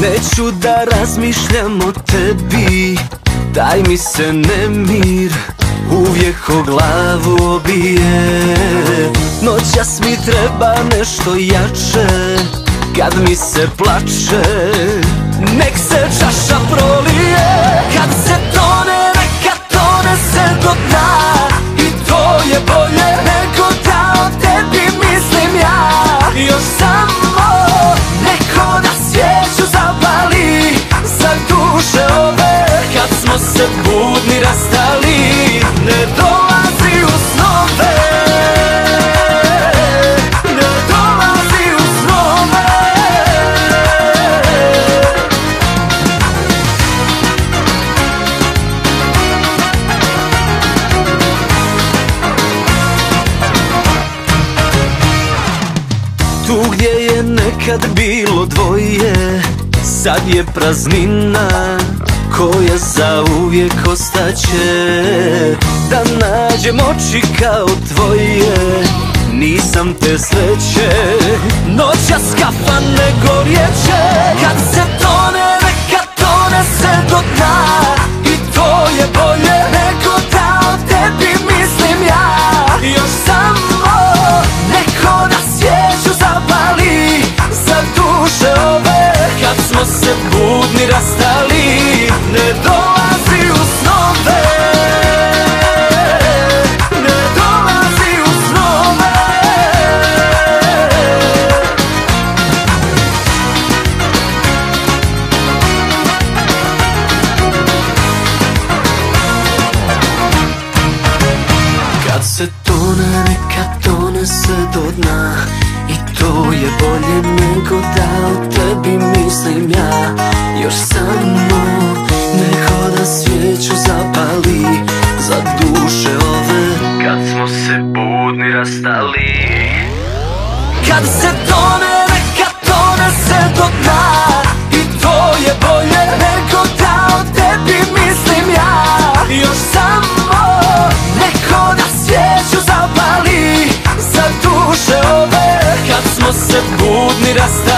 Neću da razmišljam o tebi. Daj mi se nemir Uvijek o glavu obije. Noćas mi treba nešto jače Kad mi se plače Nek se čaša budni rastali Ne dolazi u snove. Ne dolazi u snove. Tu gdje je nekad bilo dvoje Sad je praznina koja za uvijek ostaće. Da nađem oči kao tvoje Nisam te sreće. Noćas kafane gorjeće dna I to je bolje nego da o tebi mislim ja. Još samo neko da svijeću zapali Za duše ove. Kad smo se budni rastali. Kad se tone, budni raste